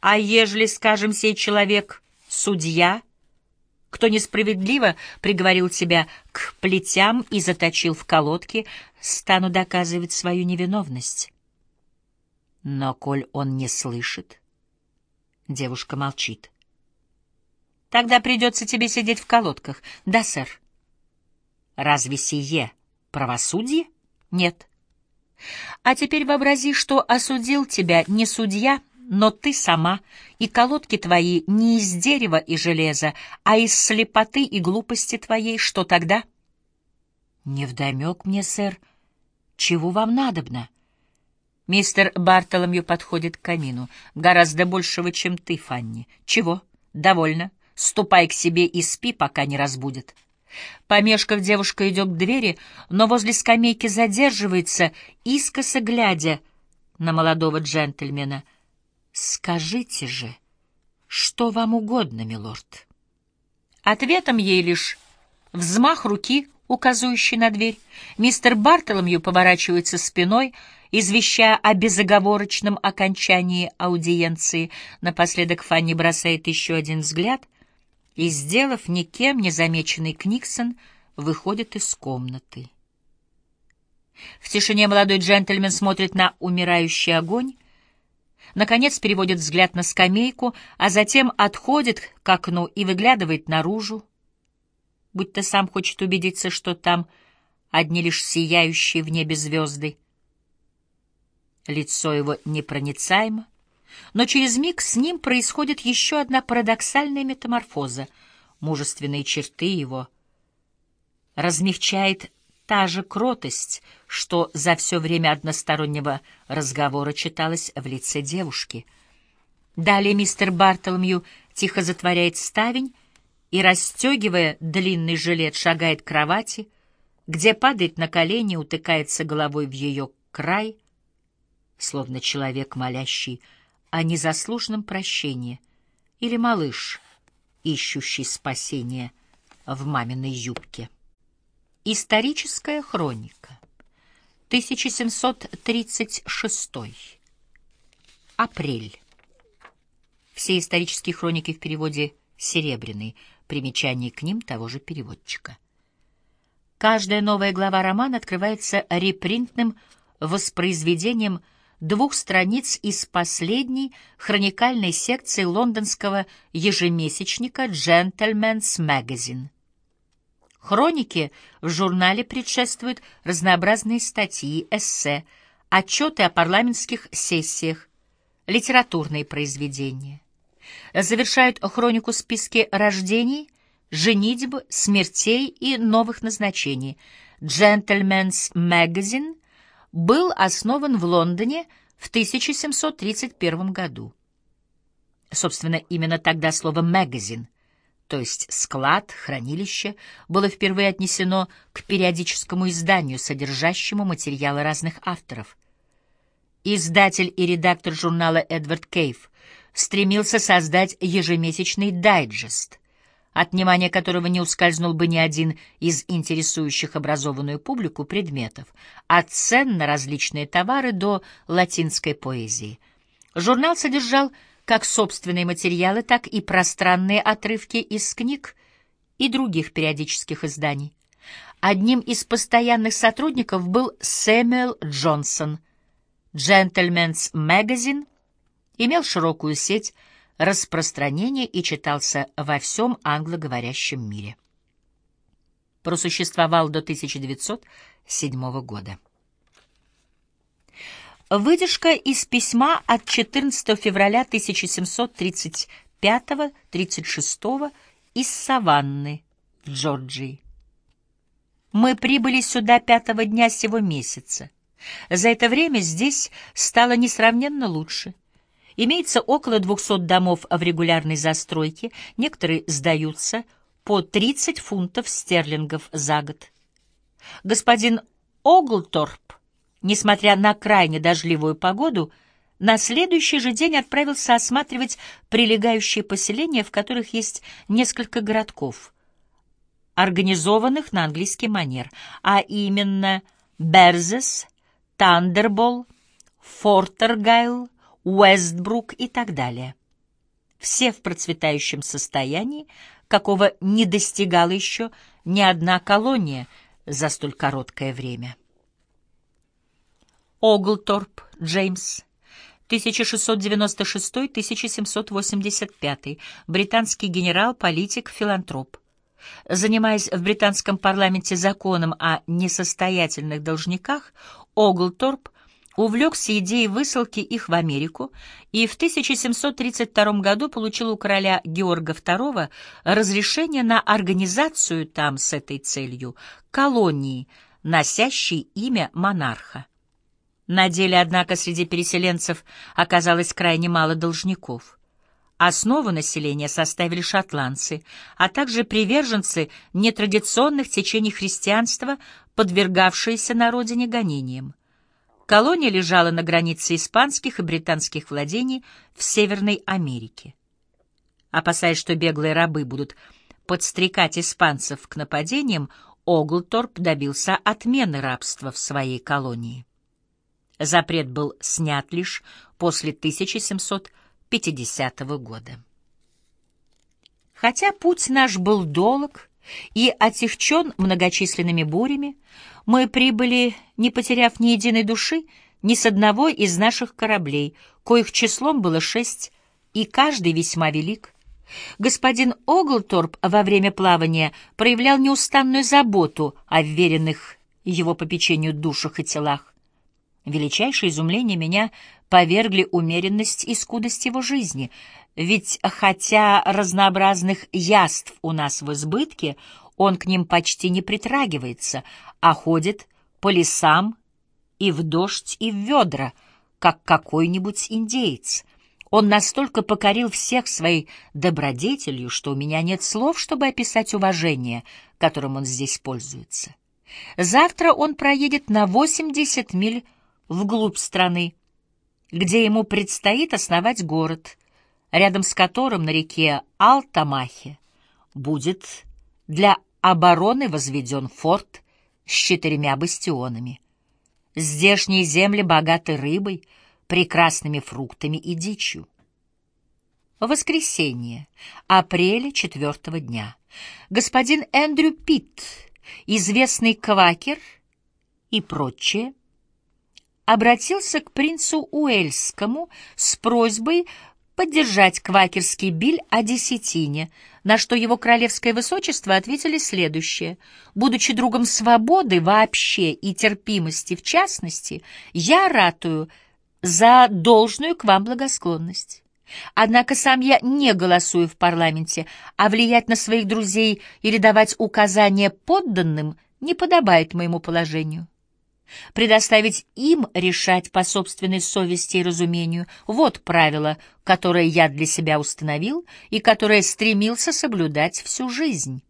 А ежели, скажем, сей человек — судья, кто несправедливо приговорил тебя к плетям и заточил в колодке, стану доказывать свою невиновность. Но коль он не слышит, девушка молчит. Тогда придется тебе сидеть в колодках. Да, сэр. Разве сие правосудие? Нет. А теперь вообрази, что осудил тебя не судья, но ты сама, и колодки твои не из дерева и железа, а из слепоты и глупости твоей, что тогда? Невдомек мне, сэр, чего вам надобно? Мистер Бартоломью подходит к камину. Гораздо большего, чем ты, Фанни. Чего? Довольно. Ступай к себе и спи, пока не разбудят. Помешков, девушка идет к двери, но возле скамейки задерживается, искоса глядя на молодого джентльмена. «Скажите же, что вам угодно, милорд?» Ответом ей лишь взмах руки, указывающий на дверь. Мистер Бартоломью поворачивается спиной, извещая о безоговорочном окончании аудиенции. Напоследок Фанни бросает еще один взгляд — и, сделав никем не замеченный Книксон, выходит из комнаты. В тишине молодой джентльмен смотрит на умирающий огонь, наконец переводит взгляд на скамейку, а затем отходит к окну и выглядывает наружу, будто сам хочет убедиться, что там одни лишь сияющие в небе звезды. Лицо его непроницаемо, но через миг с ним происходит еще одна парадоксальная метаморфоза. Мужественные черты его размягчает та же кротость, что за все время одностороннего разговора читалась в лице девушки. Далее мистер Бартоломью тихо затворяет ставень и, расстегивая длинный жилет, шагает к кровати, где падает на колени, утыкается головой в ее край, словно человек, молящий о незаслуженном прощении или малыш, ищущий спасение в маминой юбке. Историческая хроника. 1736. Апрель. Все исторические хроники в переводе «Серебряный», примечание к ним того же переводчика. Каждая новая глава романа открывается репринтным воспроизведением двух страниц из последней хроникальной секции лондонского ежемесячника «Gentleman's Magazine». Хроники в журнале предшествуют разнообразные статьи, эссе, отчеты о парламентских сессиях, литературные произведения. Завершают хронику списки рождений, женитьб, смертей и новых назначений. «Gentleman's Magazine» был основан в Лондоне в 1731 году. Собственно, именно тогда слово «магазин», то есть склад, хранилище, было впервые отнесено к периодическому изданию, содержащему материалы разных авторов. Издатель и редактор журнала Эдвард Кейв стремился создать ежемесячный дайджест, от внимания которого не ускользнул бы ни один из интересующих образованную публику предметов, от цен на различные товары до латинской поэзии. Журнал содержал как собственные материалы, так и пространные отрывки из книг и других периодических изданий. Одним из постоянных сотрудников был Сэмюэл Джонсон. «Джентльменс Magazine имел широкую сеть распространения и читался во всем англоговорящем мире. Просуществовал до 1907 года. Выдержка из письма от 14 февраля 1735-36 из Саванны Джорджии. Мы прибыли сюда пятого дня сего месяца. За это время здесь стало несравненно лучше. Имеется около 200 домов в регулярной застройке, некоторые сдаются по 30 фунтов стерлингов за год. Господин Оглторп, несмотря на крайне дождливую погоду, на следующий же день отправился осматривать прилегающие поселения, в которых есть несколько городков, организованных на английский манер, а именно Берзес, Тандербол, Фортергайл, Уэстбрук и так далее. все в процветающем состоянии, какого не достигала еще ни одна колония за столь короткое время. Оглторп Джеймс 1696-1785, британский генерал, политик, филантроп. Занимаясь в британском парламенте законом о несостоятельных должниках, Оглторп увлекся идеей высылки их в Америку и в 1732 году получил у короля Георга II разрешение на организацию там с этой целью колонии, носящей имя монарха. На деле, однако, среди переселенцев оказалось крайне мало должников. Основу населения составили шотландцы, а также приверженцы нетрадиционных течений христианства, подвергавшиеся на родине гонениям. Колония лежала на границе испанских и британских владений в Северной Америке. Опасаясь, что беглые рабы будут подстрекать испанцев к нападениям, Оглторп добился отмены рабства в своей колонии. Запрет был снят лишь после 1750 года. Хотя путь наш был долг и отягчен многочисленными бурями, мы прибыли, не потеряв ни единой души, ни с одного из наших кораблей, коих числом было шесть, и каждый весьма велик. Господин Оглторп во время плавания проявлял неустанную заботу о веренных его попечению душах и телах. Величайшее изумление меня повергли умеренность и скудость его жизни, ведь хотя разнообразных яств у нас в избытке, он к ним почти не притрагивается, а ходит по лесам и в дождь, и в ведра, как какой-нибудь индеец. Он настолько покорил всех своей добродетелью, что у меня нет слов, чтобы описать уважение, которым он здесь пользуется. Завтра он проедет на 80 миль вглубь страны, где ему предстоит основать город, рядом с которым на реке Алтамахе будет для обороны возведен форт с четырьмя бастионами. Здешние земли богаты рыбой, прекрасными фруктами и дичью. Воскресенье, апреля четвертого дня. Господин Эндрю Питт, известный квакер и прочее, обратился к принцу Уэльскому с просьбой поддержать квакерский биль о десятине, на что его королевское высочество ответили следующее. «Будучи другом свободы вообще и терпимости в частности, я ратую за должную к вам благосклонность». Однако сам я не голосую в парламенте, а влиять на своих друзей или давать указания подданным не подобает моему положению. Предоставить им решать по собственной совести и разумению — вот правило, которое я для себя установил и которое стремился соблюдать всю жизнь.